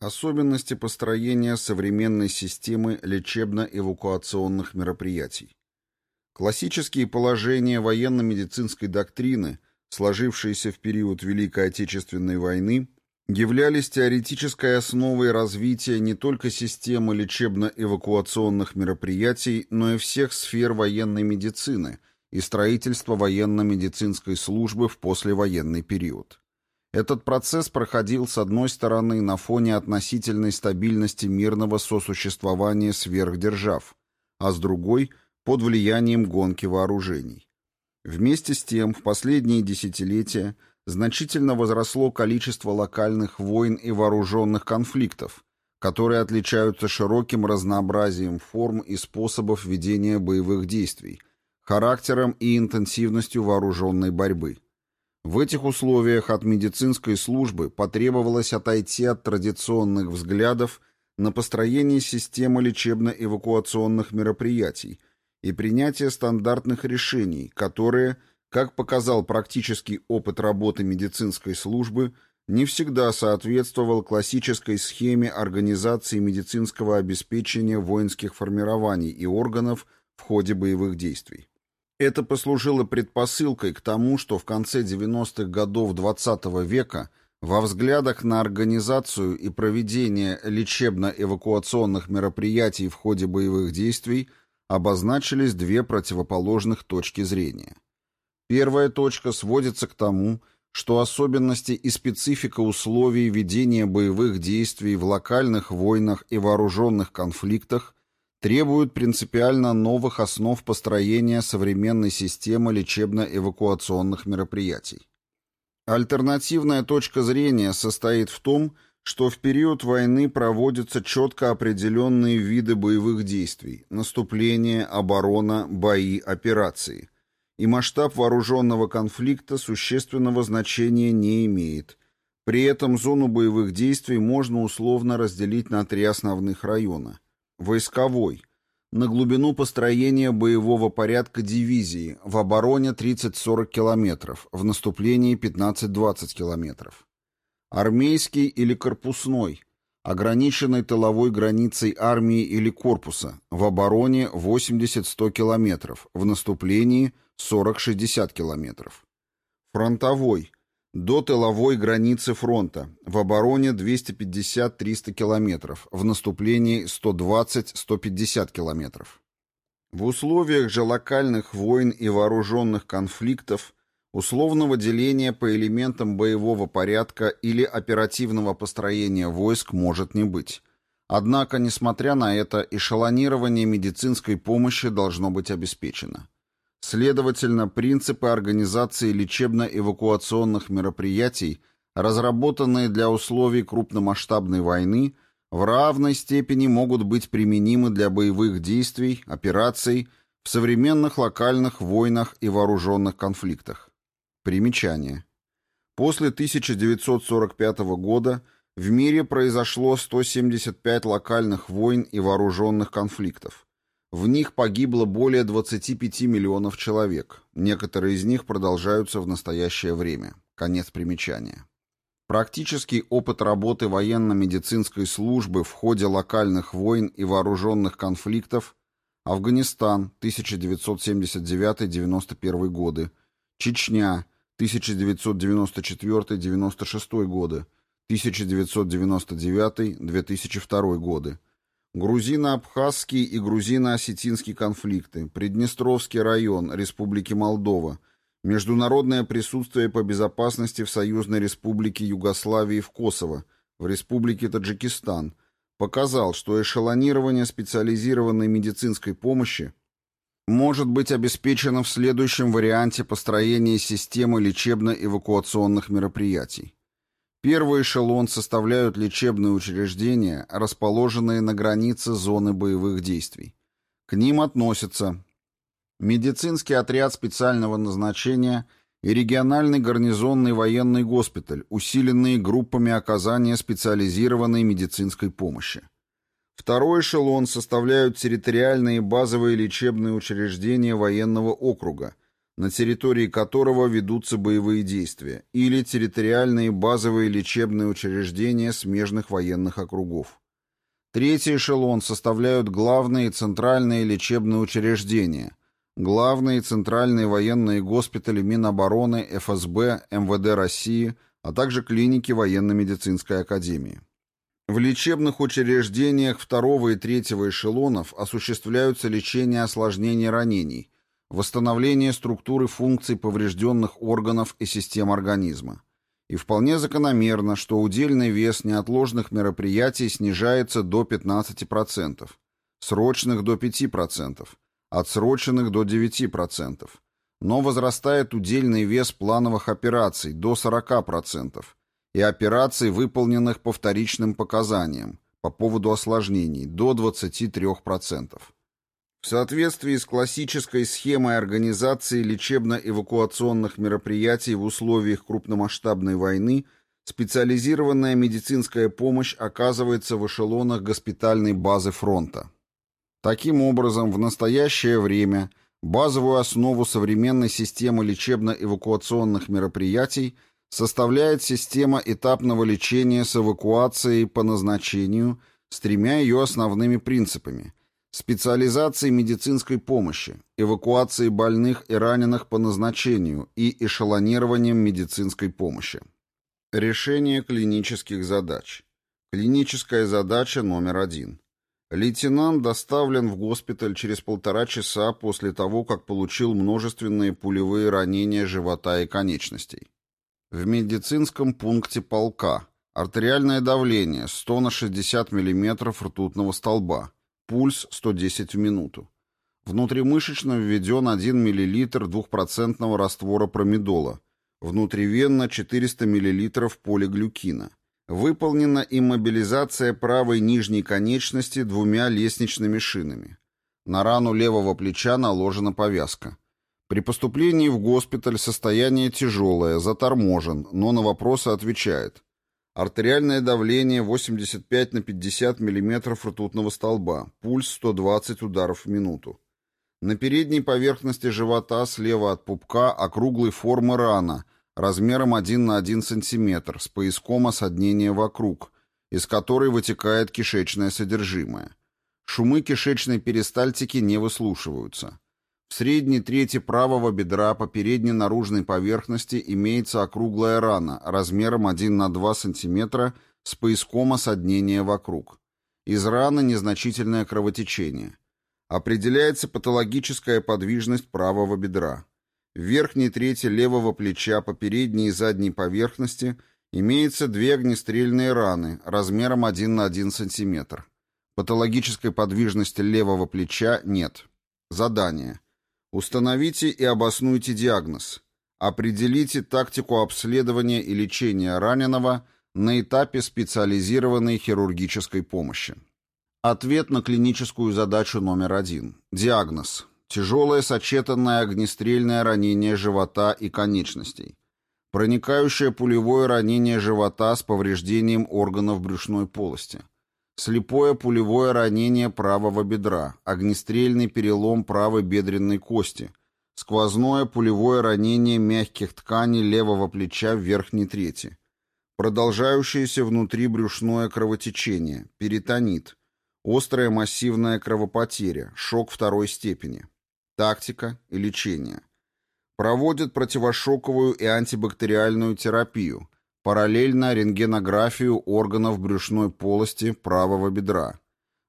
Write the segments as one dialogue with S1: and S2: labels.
S1: Особенности построения современной системы лечебно-эвакуационных мероприятий. Классические положения военно-медицинской доктрины, сложившиеся в период Великой Отечественной войны, являлись теоретической основой развития не только системы лечебно-эвакуационных мероприятий, но и всех сфер военной медицины и строительства военно-медицинской службы в послевоенный период. Этот процесс проходил, с одной стороны, на фоне относительной стабильности мирного сосуществования сверхдержав, а с другой – под влиянием гонки вооружений. Вместе с тем, в последние десятилетия – значительно возросло количество локальных войн и вооруженных конфликтов, которые отличаются широким разнообразием форм и способов ведения боевых действий, характером и интенсивностью вооруженной борьбы. В этих условиях от медицинской службы потребовалось отойти от традиционных взглядов на построение системы лечебно-эвакуационных мероприятий и принятие стандартных решений, которые – как показал практический опыт работы медицинской службы, не всегда соответствовал классической схеме организации медицинского обеспечения воинских формирований и органов в ходе боевых действий. Это послужило предпосылкой к тому, что в конце 90-х годов XX -го века во взглядах на организацию и проведение лечебно-эвакуационных мероприятий в ходе боевых действий обозначились две противоположных точки зрения – Первая точка сводится к тому, что особенности и специфика условий ведения боевых действий в локальных войнах и вооруженных конфликтах требуют принципиально новых основ построения современной системы лечебно-эвакуационных мероприятий. Альтернативная точка зрения состоит в том, что в период войны проводятся четко определенные виды боевых действий – наступление, оборона, бои, операции – и масштаб вооруженного конфликта существенного значения не имеет. При этом зону боевых действий можно условно разделить на три основных района. Войсковой – на глубину построения боевого порядка дивизии, в обороне 30-40 км, в наступлении 15-20 км. Армейский или корпусной – ограниченной тыловой границей армии или корпуса, в обороне 80-100 км, в наступлении 40-60 километров. Фронтовой. До тыловой границы фронта. В обороне 250-300 километров. В наступлении 120-150 километров. В условиях же локальных войн и вооруженных конфликтов условного деления по элементам боевого порядка или оперативного построения войск может не быть. Однако, несмотря на это, эшелонирование медицинской помощи должно быть обеспечено. Следовательно, принципы организации лечебно-эвакуационных мероприятий, разработанные для условий крупномасштабной войны, в равной степени могут быть применимы для боевых действий, операций в современных локальных войнах и вооруженных конфликтах. Примечание. После 1945 года в мире произошло 175 локальных войн и вооруженных конфликтов. В них погибло более 25 миллионов человек. Некоторые из них продолжаются в настоящее время. Конец примечания. Практический опыт работы военно-медицинской службы в ходе локальных войн и вооруженных конфликтов Афганистан, 1979-91 годы, Чечня, 1994-96 годы, 1999-2002 годы, Грузино-абхазский и грузино-осетинский конфликты, Приднестровский район Республики Молдова, международное присутствие по безопасности в Союзной Республике Югославии в Косово, в Республике Таджикистан, показал, что эшелонирование специализированной медицинской помощи может быть обеспечено в следующем варианте построения системы лечебно-эвакуационных мероприятий. Первый эшелон составляют лечебные учреждения, расположенные на границе зоны боевых действий. К ним относятся медицинский отряд специального назначения и региональный гарнизонный военный госпиталь, усиленные группами оказания специализированной медицинской помощи. Второй эшелон составляют территориальные базовые лечебные учреждения военного округа, на территории которого ведутся боевые действия, или территориальные базовые лечебные учреждения смежных военных округов. Третий эшелон составляют главные центральные лечебные учреждения, главные центральные военные госпитали Минобороны, ФСБ, МВД России, а также клиники военно-медицинской академии. В лечебных учреждениях второго и третьего эшелонов осуществляются лечение осложнений ранений, восстановление структуры функций поврежденных органов и систем организма. И вполне закономерно, что удельный вес неотложных мероприятий снижается до 15%, срочных до 5%, отсроченных до 9%, но возрастает удельный вес плановых операций до 40%, и операций, выполненных по вторичным показаниям, по поводу осложнений, до 23%. В соответствии с классической схемой организации лечебно-эвакуационных мероприятий в условиях крупномасштабной войны, специализированная медицинская помощь оказывается в эшелонах госпитальной базы фронта. Таким образом, в настоящее время базовую основу современной системы лечебно-эвакуационных мероприятий – составляет система этапного лечения с эвакуацией по назначению с тремя ее основными принципами – специализацией медицинской помощи, эвакуацией больных и раненых по назначению и эшелонированием медицинской помощи. Решение клинических задач. Клиническая задача номер один. Лейтенант доставлен в госпиталь через полтора часа после того, как получил множественные пулевые ранения живота и конечностей. В медицинском пункте полка. Артериальное давление 100 на 60 мм ртутного столба. Пульс 110 в минуту. Внутримышечно введен 1 мл двухпроцентного раствора промедола. Внутривенно 400 мл полиглюкина. Выполнена иммобилизация правой нижней конечности двумя лестничными шинами. На рану левого плеча наложена повязка. При поступлении в госпиталь состояние тяжелое, заторможен, но на вопросы отвечает. Артериальное давление 85 на 50 мм ртутного столба, пульс 120 ударов в минуту. На передней поверхности живота слева от пупка округлой формы рана размером 1 на 1 см с пояском осаднения вокруг, из которой вытекает кишечное содержимое. Шумы кишечной перистальтики не выслушиваются. В средней трети правого бедра по передней наружной поверхности имеется округлая рана размером 1 на 2 см с пояском осаднения вокруг. Из раны незначительное кровотечение. Определяется патологическая подвижность правого бедра. В верхней трети левого плеча по передней и задней поверхности имеется две огнестрельные раны размером 1 на 1 см. Патологической подвижности левого плеча нет. Задание. Установите и обоснуйте диагноз. Определите тактику обследования и лечения раненого на этапе специализированной хирургической помощи. Ответ на клиническую задачу номер один. Диагноз. Тяжелое сочетанное огнестрельное ранение живота и конечностей. Проникающее пулевое ранение живота с повреждением органов брюшной полости слепое пулевое ранение правого бедра, огнестрельный перелом правой бедренной кости, сквозное пулевое ранение мягких тканей левого плеча в верхней трети, продолжающееся внутри брюшное кровотечение, перитонит, острая массивная кровопотеря, шок второй степени, тактика и лечение. Проводят противошоковую и антибактериальную терапию – Параллельно рентгенографию органов брюшной полости правого бедра.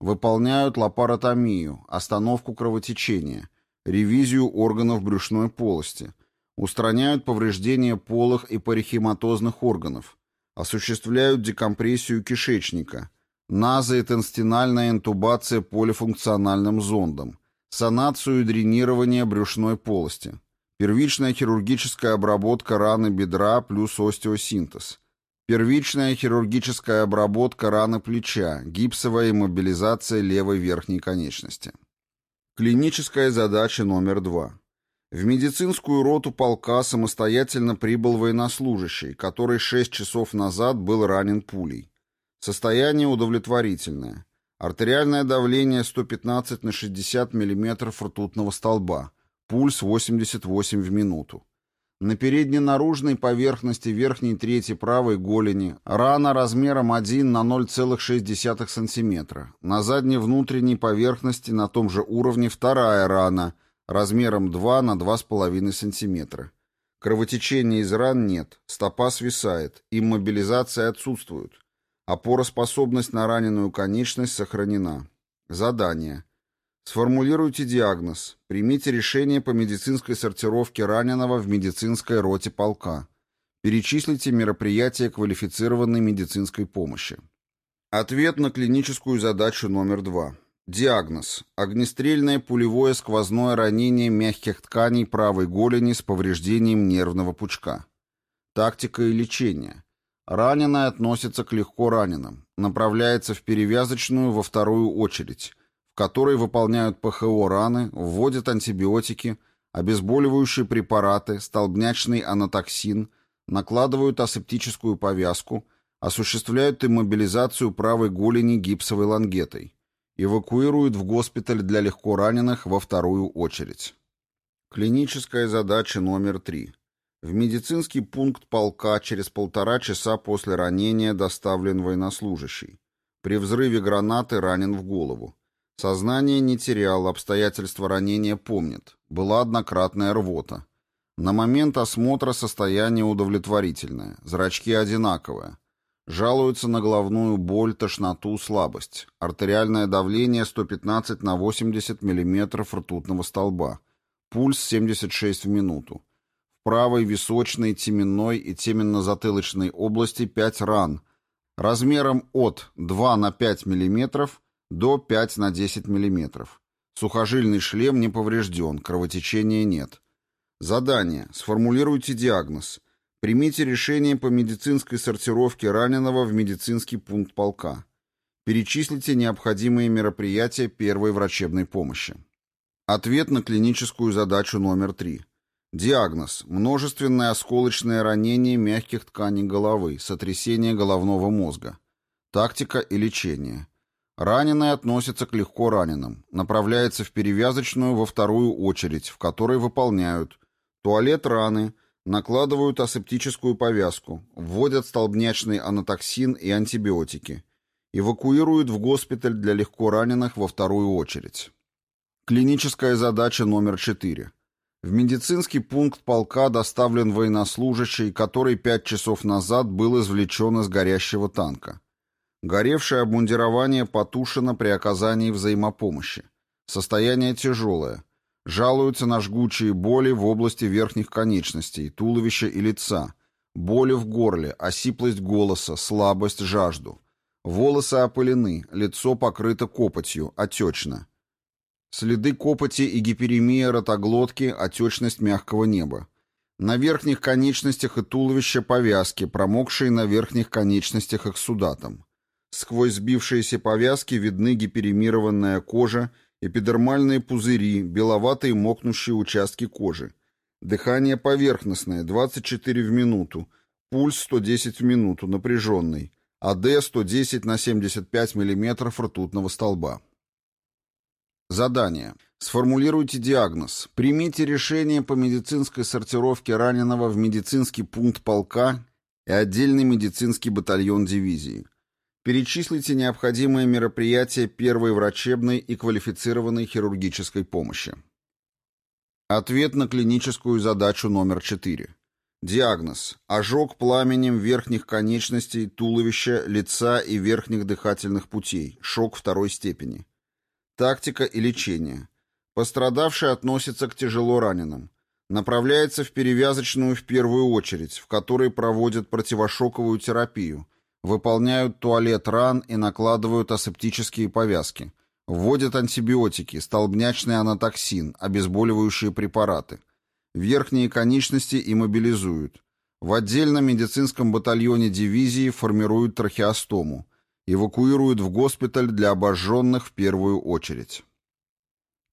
S1: Выполняют лапаротомию, остановку кровотечения, ревизию органов брюшной полости. Устраняют повреждения полых и парихематозных органов. Осуществляют декомпрессию кишечника. Назоэтенстинальная интубация полифункциональным зондом. Санацию и дренирование брюшной полости Первичная хирургическая обработка раны бедра плюс остеосинтез. Первичная хирургическая обработка раны плеча, гипсовая иммобилизация левой верхней конечности. Клиническая задача номер два. В медицинскую роту полка самостоятельно прибыл военнослужащий, который 6 часов назад был ранен пулей. Состояние удовлетворительное. Артериальное давление 115 на 60 мм ртутного столба. Пульс 88 в минуту. На передне-наружной поверхности верхней трети правой голени рана размером 1 на 0,6 см. На задней внутренней поверхности на том же уровне вторая рана размером 2 на 2,5 см. Кровотечения из ран нет, стопа свисает, иммобилизация отсутствует. Опороспособность на раненую конечность сохранена. Задание. Сформулируйте диагноз. Примите решение по медицинской сортировке раненого в медицинской роте полка. Перечислите мероприятия квалифицированной медицинской помощи. Ответ на клиническую задачу номер два. Диагноз. Огнестрельное пулевое сквозное ранение мягких тканей правой голени с повреждением нервного пучка. Тактика и лечение. Раненый относится к легко раненым. Направляется в перевязочную во вторую очередь, в которой выполняют ПХО раны, вводят антибиотики, обезболивающие препараты, столбнячный анатоксин, накладывают асептическую повязку, осуществляют иммобилизацию правой голени гипсовой лангетой эвакуируют в госпиталь для легкораненых во вторую очередь. Клиническая задача номер три. В медицинский пункт полка через полтора часа после ранения доставлен военнослужащий. При взрыве гранаты ранен в голову. Сознание не терял, обстоятельства ранения помнит. Была однократная рвота. На момент осмотра состояние удовлетворительное, зрачки одинаковые. Жалуются на головную боль, тошноту, слабость. Артериальное давление 115 на 80 мм ртутного столба. Пульс 76 в минуту. В правой височной, теменной и теменно-затылочной области 5 ран размером от 2 на 5 мм до 5 на 10 мм. Сухожильный шлем не поврежден, кровотечения нет. Задание. Сформулируйте диагноз. Примите решение по медицинской сортировке раненого в медицинский пункт полка. Перечислите необходимые мероприятия первой врачебной помощи. Ответ на клиническую задачу номер три. Диагноз. Множественное осколочное ранение мягких тканей головы, сотрясение головного мозга. Тактика и лечение. Раненый относится к легко раненым. Направляется в перевязочную во вторую очередь, в которой выполняют туалет раны – Накладывают асептическую повязку, вводят столбнячный анатоксин и антибиотики. Эвакуируют в госпиталь для легко раненых во вторую очередь. Клиническая задача номер 4. В медицинский пункт полка доставлен военнослужащий, который пять часов назад был извлечен из горящего танка. Горевшее обмундирование потушено при оказании взаимопомощи. Состояние тяжелое. Жалуются на жгучие боли в области верхних конечностей, туловища и лица, боли в горле, осиплость голоса, слабость, жажду. Волосы опылены, лицо покрыто копотью, отечно. Следы копоти и гиперемия ротоглотки, отечность мягкого неба. На верхних конечностях и туловище повязки, промокшие на верхних конечностях эксудатом. Сквозь сбившиеся повязки видны гиперемированная кожа эпидермальные пузыри, беловатые мокнущие участки кожи. Дыхание поверхностное, 24 в минуту, пульс 110 в минуту, напряженный, АД 110 на 75 мм ртутного столба. Задание. Сформулируйте диагноз. Примите решение по медицинской сортировке раненого в медицинский пункт полка и отдельный медицинский батальон дивизии. Перечислите необходимые мероприятия первой врачебной и квалифицированной хирургической помощи. Ответ на клиническую задачу номер 4. Диагноз. Ожог пламенем верхних конечностей, туловища, лица и верхних дыхательных путей. Шок второй степени. Тактика и лечение. Пострадавший относится к тяжело раненым. Направляется в перевязочную в первую очередь, в которой проводят противошоковую терапию – Выполняют туалет ран и накладывают асептические повязки. Вводят антибиотики, столбнячный анатоксин, обезболивающие препараты. Верхние конечности иммобилизуют. В отдельном медицинском батальоне дивизии формируют трахеостому. Эвакуируют в госпиталь для обожженных в первую очередь.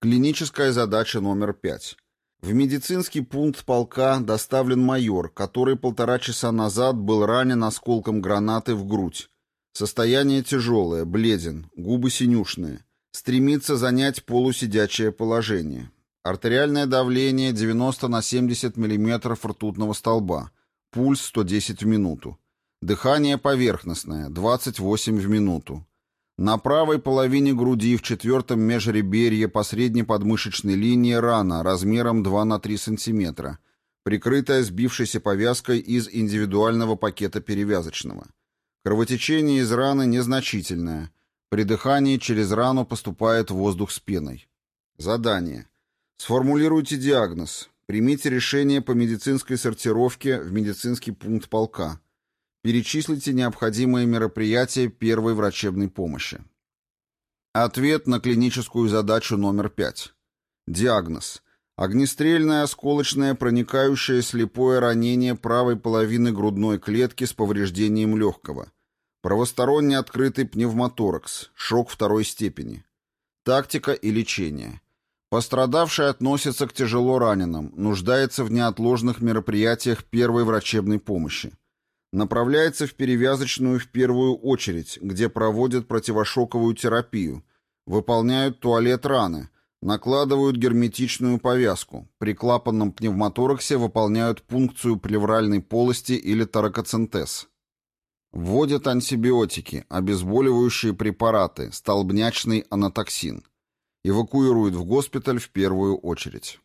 S1: Клиническая задача номер пять. В медицинский пункт полка доставлен майор, который полтора часа назад был ранен осколком гранаты в грудь. Состояние тяжелое, бледен, губы синюшные. Стремится занять полусидячее положение. Артериальное давление 90 на 70 мм ртутного столба. Пульс 110 в минуту. Дыхание поверхностное 28 в минуту. На правой половине груди в четвертом межреберье по средней подмышечной линии рана размером 2 на 3 см, прикрытая сбившейся повязкой из индивидуального пакета перевязочного. Кровотечение из раны незначительное. При дыхании через рану поступает воздух с пеной. Задание. Сформулируйте диагноз. Примите решение по медицинской сортировке в медицинский пункт полка. Перечислите необходимые мероприятия первой врачебной помощи. Ответ на клиническую задачу номер 5. Диагноз. Огнестрельное осколочное проникающее слепое ранение правой половины грудной клетки с повреждением легкого. Правосторонний открытый пневмоторакс, шок второй степени. Тактика и лечение. Пострадавший относится к тяжело раненым, нуждается в неотложных мероприятиях первой врачебной помощи. Направляется в перевязочную в первую очередь, где проводят противошоковую терапию, выполняют туалет раны, накладывают герметичную повязку, при клапанном пневмотораксе выполняют пункцию плевральной полости или торакоцентез. Вводят антибиотики, обезболивающие препараты, столбнячный анатоксин. Эвакуируют в госпиталь в первую очередь.